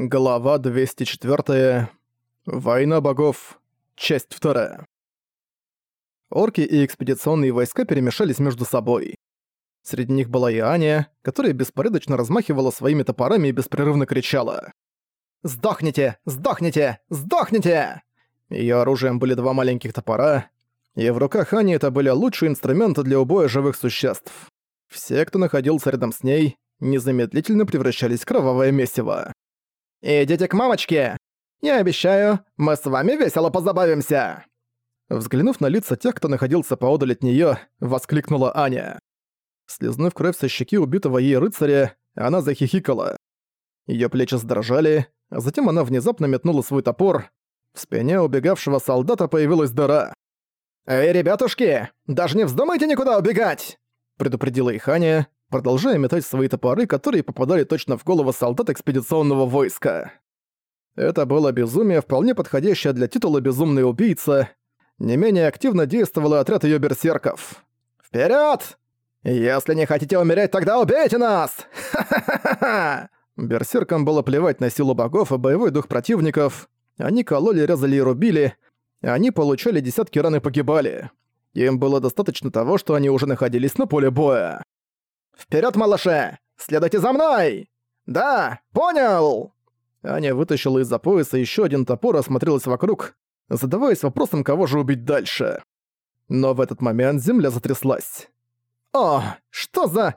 Глава 204. Война богов. Часть 2. Орки и экспедиционные войска перемешались между собой. Среди них была и Аня, которая беспорядочно размахивала своими топорами и беспрерывно кричала. «Сдохните! Сдохните! Сдохните!» Её оружием были два маленьких топора, и в руках Ани это были лучшие инструменты для убоя живых существ. Все, кто находился рядом с ней, незамедлительно превращались в кровавое месиво. «Идите к мамочке! Я обещаю, мы с вами весело позабавимся!» Взглянув на лица тех, кто находился поодаль от неё, воскликнула Аня. Слизнув кровь со щеки убитого ей рыцаря, она захихикала. Её плечи задрожали, а затем она внезапно метнула свой топор. В спине убегавшего солдата появилась дыра. «Эй, ребятушки, даже не вздумайте никуда убегать!» предупредила их Аня, продолжая метать свои топоры, которые попадали точно в голову солдат экспедиционного войска. Это было безумие, вполне подходящее для титула «Безумный убийца». Не менее активно действовал и отряд её берсерков. «Вперёд! Если не хотите умереть, тогда убейте нас! Ха-ха-ха-ха!» Берсеркам было плевать на силу богов и боевой дух противников. Они кололи, резали и рубили. Они получали десятки ран и погибали. Им было достаточно того, что они уже находились на поле боя. «Вперёд, малыши! Следуйте за мной! Да, понял!» Аня вытащила из-за пояса ещё один топор и осмотрелась вокруг, задаваясь вопросом, кого же убить дальше. Но в этот момент земля затряслась. «О, что за...»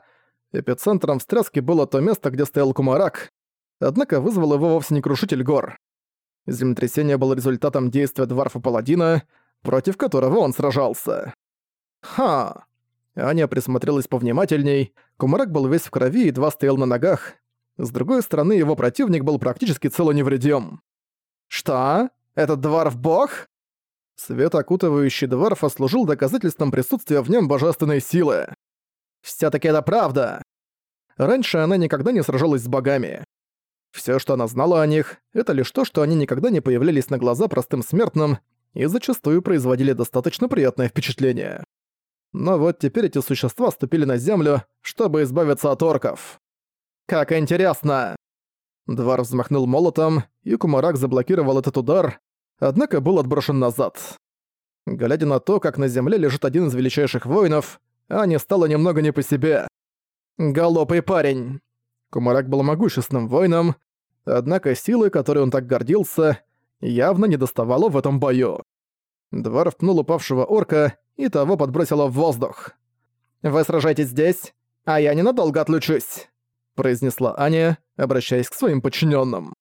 Эпицентром встряски было то место, где стоял Кумарак, однако вызвал его вовсе не крушитель гор. Землетрясение было результатом действия Дварфа-Паладина, против которого он сражался. Ха! Аня присмотрелась повнимательней. Кумарак был весь в крови и едва стоял на ногах. С другой стороны, его противник был практически цел и невредим. «Что? Этот дворф-бог?» Свет, окутывающий дворфа, служил доказательством присутствия в нем божественной силы. «Всё-таки это правда!» Раньше она никогда не сражалась с богами. Всё, что она знала о них, это лишь то, что они никогда не появлялись на глаза простым смертным и зачастую производили достаточно приятное впечатление. Но вот теперь эти существа ступили на землю, чтобы избавиться от орков. Как интересно! Двар взмахнул молотом, и Кумарак заблокировал этот удар, однако был отброшен назад. Глядя на то, как на земле лежит один из величайших воинов, Ане стало немного не по себе. Голопый парень. Кумарак был могущественным воином, однако силы, которой он так гордился, явно не доставало в этом бою. Двар впнул упавшего орка, и того подбросило в воздух. «Вы сражаетесь здесь, а я ненадолго отлучусь», — произнесла Аня, обращаясь к своим подчиненным.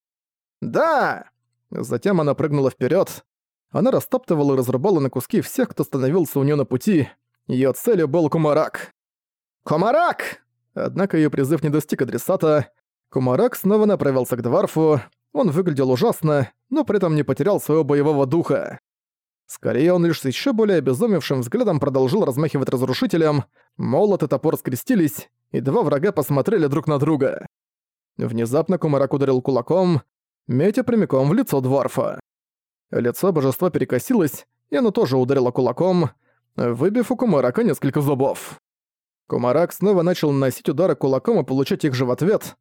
«Да!» Затем она прыгнула вперед. Она растоптывала и разрубала на куски всех, кто становился у нее на пути. Ее целью был Кумарак. «Кумарак!» Однако ее призыв не достиг адресата. Кумарак снова направился к Дварфу. Он выглядел ужасно, но при этом не потерял своего боевого духа. Скорее, он лишь с ещё более обезумевшим взглядом продолжил размахивать разрушителем, молот и топор скрестились, и два врага посмотрели друг на друга. Внезапно Кумарак ударил кулаком, метя прямиком в лицо Дварфа. Лицо божества перекосилось, и оно тоже ударило кулаком, выбив у Кумарака несколько зубов. Кумарак снова начал наносить удары кулаком и получать их же в ответ.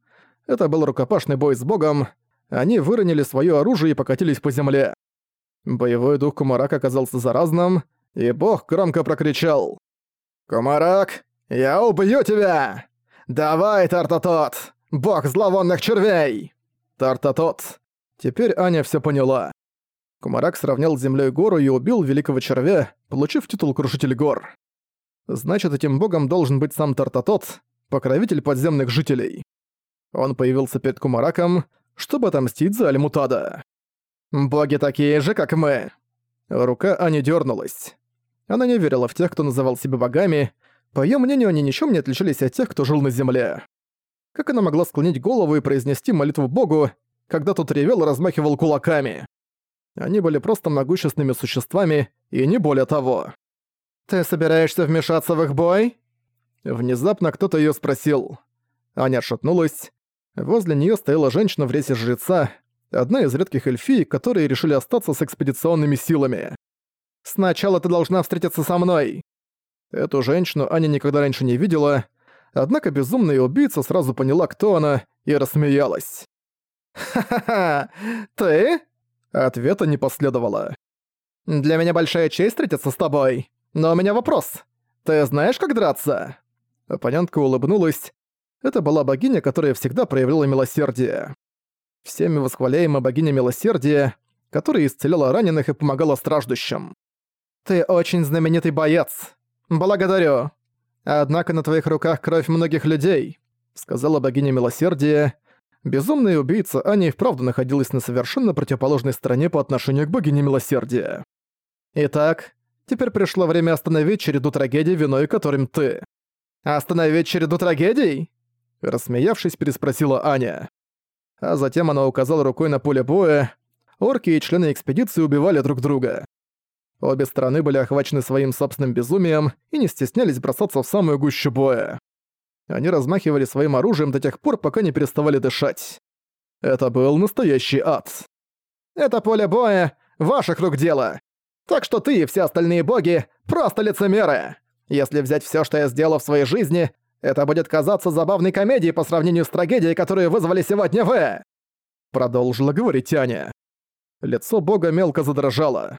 Это был рукопашный бой с богом. Они выронили своё оружие и покатились по земле. Боевой дух Кумарак оказался заразным, и бог громко прокричал. «Кумарак, я убью тебя! Давай, Тартатот! Бог зловонных червей!» Тартатот. Теперь Аня все поняла. Кумарак сравнял с землей гору и убил великого червя, получив титул Крушитель гор. Значит, этим богом должен быть сам Тартатот, покровитель подземных жителей. Он появился перед Кумараком, чтобы отомстить за Альмутада. «Боги такие же, как мы!» Рука Ани дернулась. Она не верила в тех, кто называл себя богами. По её мнению, они ничем не отличались от тех, кто жил на земле. Как она могла склонить голову и произнести молитву богу, когда тот ревел и размахивал кулаками? Они были просто могущественными существами, и не более того. «Ты собираешься вмешаться в их бой?» Внезапно кто-то её спросил. Аня отшатнулась. Возле неё стояла женщина в рейсе жреца, одна из редких эльфий, которые решили остаться с экспедиционными силами. «Сначала ты должна встретиться со мной!» Эту женщину Аня никогда раньше не видела, однако безумная убийца сразу поняла, кто она, и рассмеялась. «Ха-ха-ха! Ты?» Ответа не последовало. «Для меня большая честь встретиться с тобой. Но у меня вопрос. Ты знаешь, как драться?» Оппонентка улыбнулась. Это была богиня, которая всегда проявляла милосердие. Всеми восхваляемая богиня милосердия, которая исцеляла раненых и помогала страждущим. «Ты очень знаменитый боец. Благодарю. Однако на твоих руках кровь многих людей», — сказала богиня милосердия. Безумная убийца Ани вправду находилась на совершенно противоположной стороне по отношению к богине милосердия. «Итак, теперь пришло время остановить череду трагедий, виной которым ты». «Остановить череду трагедий?» Рассмеявшись, переспросила Аня. А затем она указала рукой на поле боя. Орки и члены экспедиции убивали друг друга. Обе стороны были охвачены своим собственным безумием и не стеснялись бросаться в самую гущу боя. Они размахивали своим оружием до тех пор, пока не переставали дышать. Это был настоящий ад. «Это поле боя — ваших рук дело. Так что ты и все остальные боги — просто лицемеры. Если взять все, что я сделал в своей жизни, это будет казаться забавной комедией по сравнению с трагедией, которую вызвали сегодня вы!» Продолжила говорить Аня. Лицо бога мелко задрожало.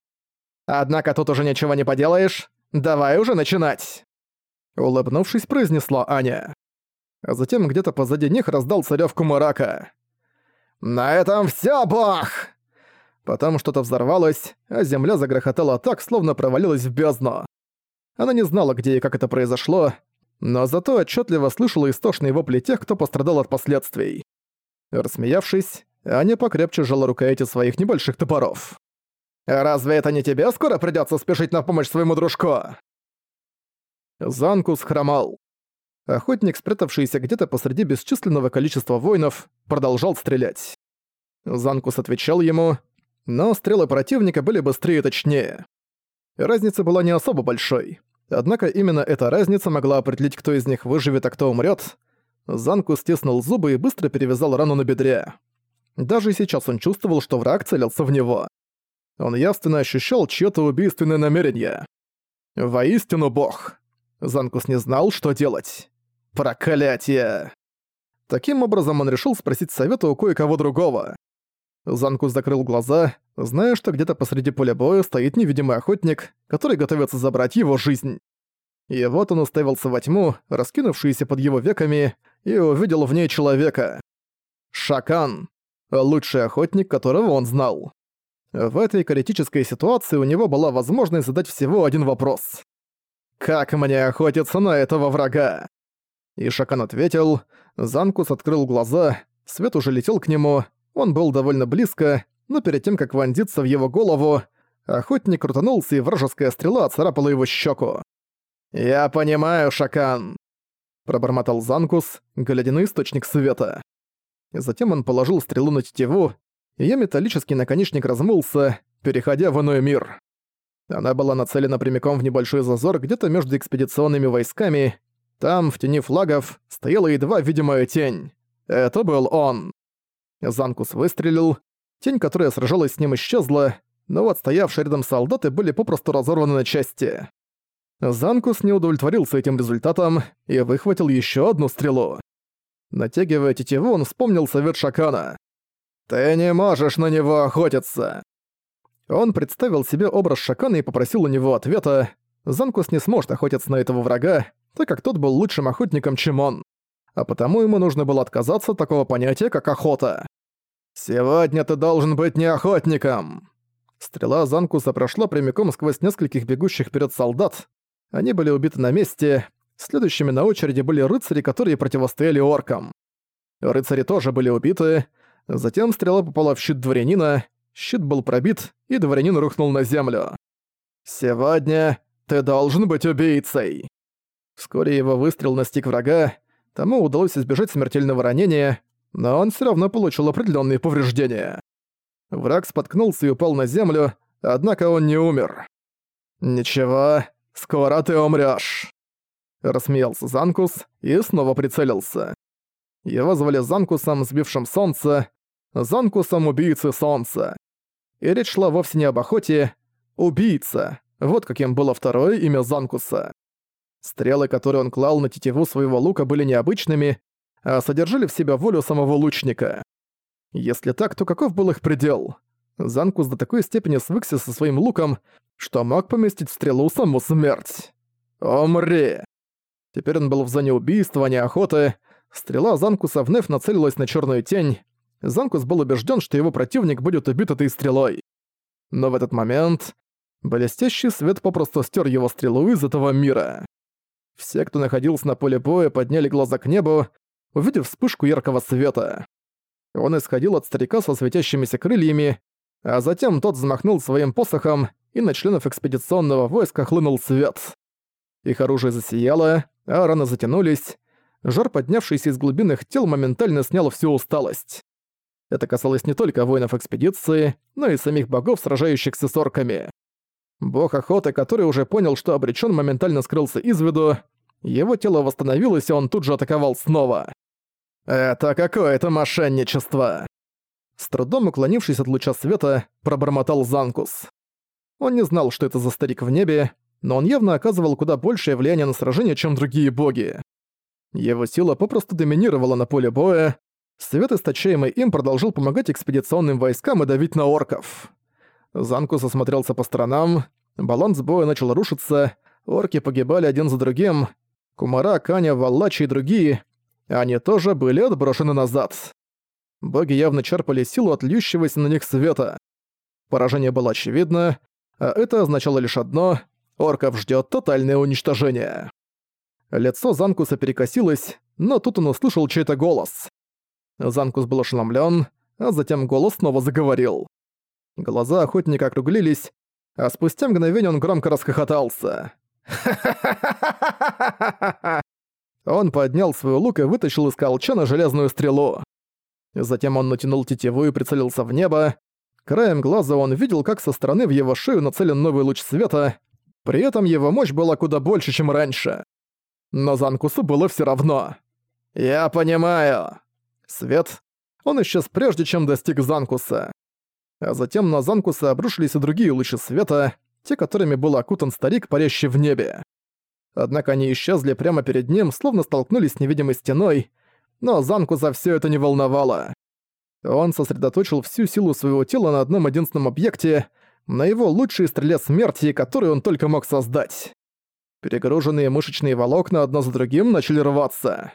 «Однако тут уже ничего не поделаешь. Давай уже начинать!» Улыбнувшись, произнесла Аня. А затем где-то позади них раздался рёв Кумарака. «На этом всё, бог!» Потом что-то взорвалось, а земля загрохотала так, словно провалилась в бездну. Она не знала, где и как это произошло, но зато отчетливо слышала истошные вопли тех, кто пострадал от последствий. Рассмеявшись, Аня покрепче жала рукояти своих небольших топоров. «Разве это не тебе скоро придётся спешить на помощь своему дружку?» Занкус хромал. Охотник, спрятавшийся где-то посреди бесчисленного количества воинов, продолжал стрелять. Занкус отвечал ему, но стрелы противника были быстрее и точнее. Разница была не особо большой. Однако именно эта разница могла определить, кто из них выживет, а кто умрет. Занку стиснул зубы и быстро перевязал рану на бедре. Даже сейчас он чувствовал, что враг целился в него. Он явственно ощущал чьё-то убийственное намерение. Воистину бог. Занкус не знал, что делать. Проклятие! Таким образом он решил спросить совета у кое-кого другого. Занкус закрыл глаза, зная, что где-то посреди поля боя стоит невидимый охотник, который готовится забрать его жизнь. И вот он уставился во тьму, раскинувшуюся под его веками, и увидел в ней человека. Шакан. Лучший охотник, которого он знал. В этой критической ситуации у него была возможность задать всего один вопрос. «Как мне охотиться на этого врага?» И Шакан ответил, Занкус открыл глаза, свет уже летел к нему, он был довольно близко, но перед тем, как вонзиться в его голову, охотник крутанулся, и вражеская стрела царапала его щеку. «Я понимаю, Шакан», — пробормотал Занкус, глядя на источник света. Затем он положил стрелу на тетиву, и её металлический наконечник размылся, переходя в иной мир. Она была нацелена прямиком в небольшой зазор где-то между экспедиционными войсками. Там, в тени флагов, стояла едва видимая тень. Это был он. Занкус выстрелил. Тень, которая сражалась с ним, исчезла, но вот стоявшие рядом солдаты были попросту разорваны на части. Занкус не удовлетворился этим результатом и выхватил еще одну стрелу. Натягивая тетиву, он вспомнил совет Шакана. «Ты не можешь на него охотиться!» Он представил себе образ Шакана и попросил у него ответа. Занкус не сможет охотиться на этого врага, так как тот был лучшим охотником, чем он а потому ему нужно было отказаться от такого понятия, как охота. «Сегодня ты должен быть не охотником!» Стрела Занкуса прошла прямиком сквозь нескольких бегущих вперед солдат. Они были убиты на месте. Следующими на очереди были рыцари, которые противостояли оркам. Рыцари тоже были убиты. Затем стрела попала в щит дворянина, щит был пробит, и дворянин рухнул на землю. «Сегодня ты должен быть убийцей!» Вскоре его выстрел настиг врага, Тому удалось избежать смертельного ранения, но он все равно получил определенные повреждения. Враг споткнулся и упал на землю, однако он не умер. «Ничего, скоро ты умрёшь», — рассмеялся Занкус и снова прицелился. Его звали Занкусом, сбившим солнце, Занкусом убийцы солнца. И речь шла вовсе не об охоте, убийца. Вот каким было второе имя Занкуса. Стрелы, которые он клал на тетиву своего лука, были необычными, а содержали в себе волю самого лучника. Если так, то каков был их предел? Занкус до такой степени свыкся со своим луком, что мог поместить в стрелу саму смерть. «Умри!» Теперь он был в зоне убийства, а не охоты. Стрела Занкуса вновь нацелилась на черную тень. Занкус был убежден, что его противник будет убит этой стрелой. Но в этот момент блестящий свет попросту стер его стрелу из этого мира. Все, кто находился на поле боя, подняли глаза к небу, увидев вспышку яркого света. Он исходил от старика со светящимися крыльями, а затем тот взмахнул своим посохом, и на членов экспедиционного войска хлынул свет. Их оружие засияло, а раны затянулись. Жар, поднявшийся из глубин их тел, моментально снял всю усталость. Это касалось не только воинов экспедиции, но и самих богов, сражающихся с орками. Бог охоты, который уже понял, что обречен, моментально скрылся из виду. Его тело восстановилось, и он тут же атаковал снова. «Это какое-то мошенничество!» С трудом уклонившись от луча света, пробормотал Занкус. Он не знал, что это за старик в небе, но он явно оказывал куда большее влияние на сражение, чем другие боги. Его сила попросту доминировала на поле боя, свет, источаемый им, продолжил помогать экспедиционным войскам и давить на орков. Занкус осмотрелся по сторонам, баланс боя начал рушиться, орки погибали один за другим, Кумара, Каня, Валлачи и другие, они тоже были отброшены назад. Боги явно черпали силу от льющегося на них света. Поражение было очевидно, а это означало лишь одно — орков ждет тотальное уничтожение. Лицо Занкуса перекосилось, но тут он услышал чей-то голос. Занкус был ошеломлен, а затем голос снова заговорил. Глаза охотника округлились, а спустя мгновение он громко расхохотался. Он поднял свой лук и вытащил из колчана железную стрелу. Затем он натянул тетиву и прицелился в небо. Краем глаза он видел, как со стороны в его шею нацелен новый луч света, при этом его мощь была куда больше, чем раньше. Но Занкусу было все равно. «Я понимаю». Свет. Он исчез прежде, чем достиг Занкуса. А затем на Занкуса обрушились и другие лучи света, те, которыми был окутан старик, парящий в небе. Однако они исчезли прямо перед ним, словно столкнулись с невидимой стеной, но Занкуса все это не волновало. Он сосредоточил всю силу своего тела на одном единственном объекте, на его лучшей стреле смерти, которую он только мог создать. Перегруженные мышечные волокна одно за другим начали рваться.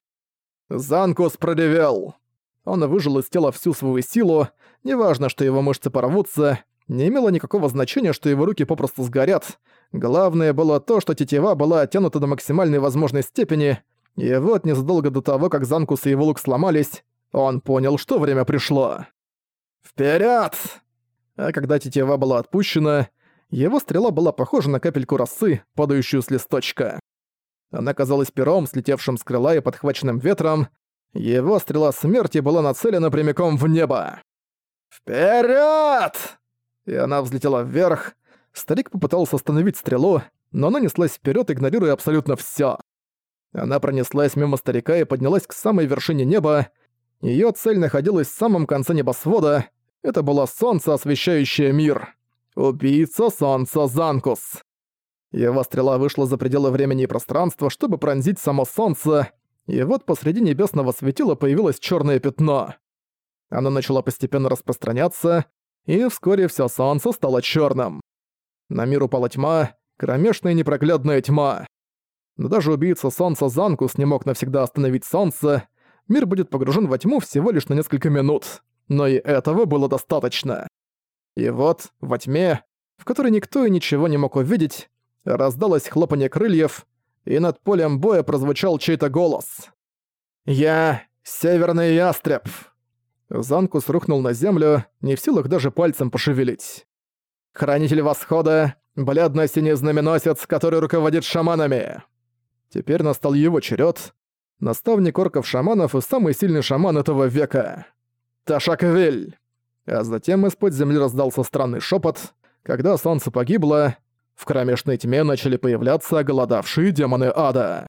Занкус продевел. Он выжил из тела всю свою силу, неважно, что его мышцы порвутся, не имело никакого значения, что его руки попросту сгорят. Главное было то, что тетива была оттянута до максимальной возможной степени, и вот незадолго до того, как Занкус и его лук сломались, он понял, что время пришло. «Вперёд!» А когда тетива была отпущена, его стрела была похожа на капельку росы, падающую с листочка. Она казалась пером, слетевшим с крыла и подхваченным ветром. Его стрела смерти была нацелена прямиком в небо. «Вперёд!» И она взлетела вверх. Старик попытался остановить стрелу, но она неслась вперед, игнорируя абсолютно все. Она пронеслась мимо старика и поднялась к самой вершине неба. Ее цель находилась в самом конце небосвода. Это было солнце, освещающее мир. Убийца солнца Занкус. Его стрела вышла за пределы времени и пространства, чтобы пронзить само солнце, и вот посреди небесного светила появилось черное пятно. Оно начало постепенно распространяться, и вскоре все солнце стало черным. На мир упала тьма, кромешная непроглядная тьма. Но даже убийца солнца Занкус не мог навсегда остановить солнце. Мир будет погружен во тьму всего лишь на несколько минут. Но и этого было достаточно. И вот, во тьме, в которой никто и ничего не мог увидеть, раздалось хлопанье крыльев, и над полем боя прозвучал чей-то голос. «Я — Северный Ястреб!» Занкус рухнул на землю, не в силах даже пальцем пошевелить. «Хранитель Восхода, бледно-синий знаменосец, который руководит шаманами!» Теперь настал его черед. Наставник орков-шаманов и самый сильный шаман этого века. Ташаквель! А затем из-под земли раздался странный шепот. Когда солнце погибло, в кромешной тьме начали появляться голодавшие демоны ада.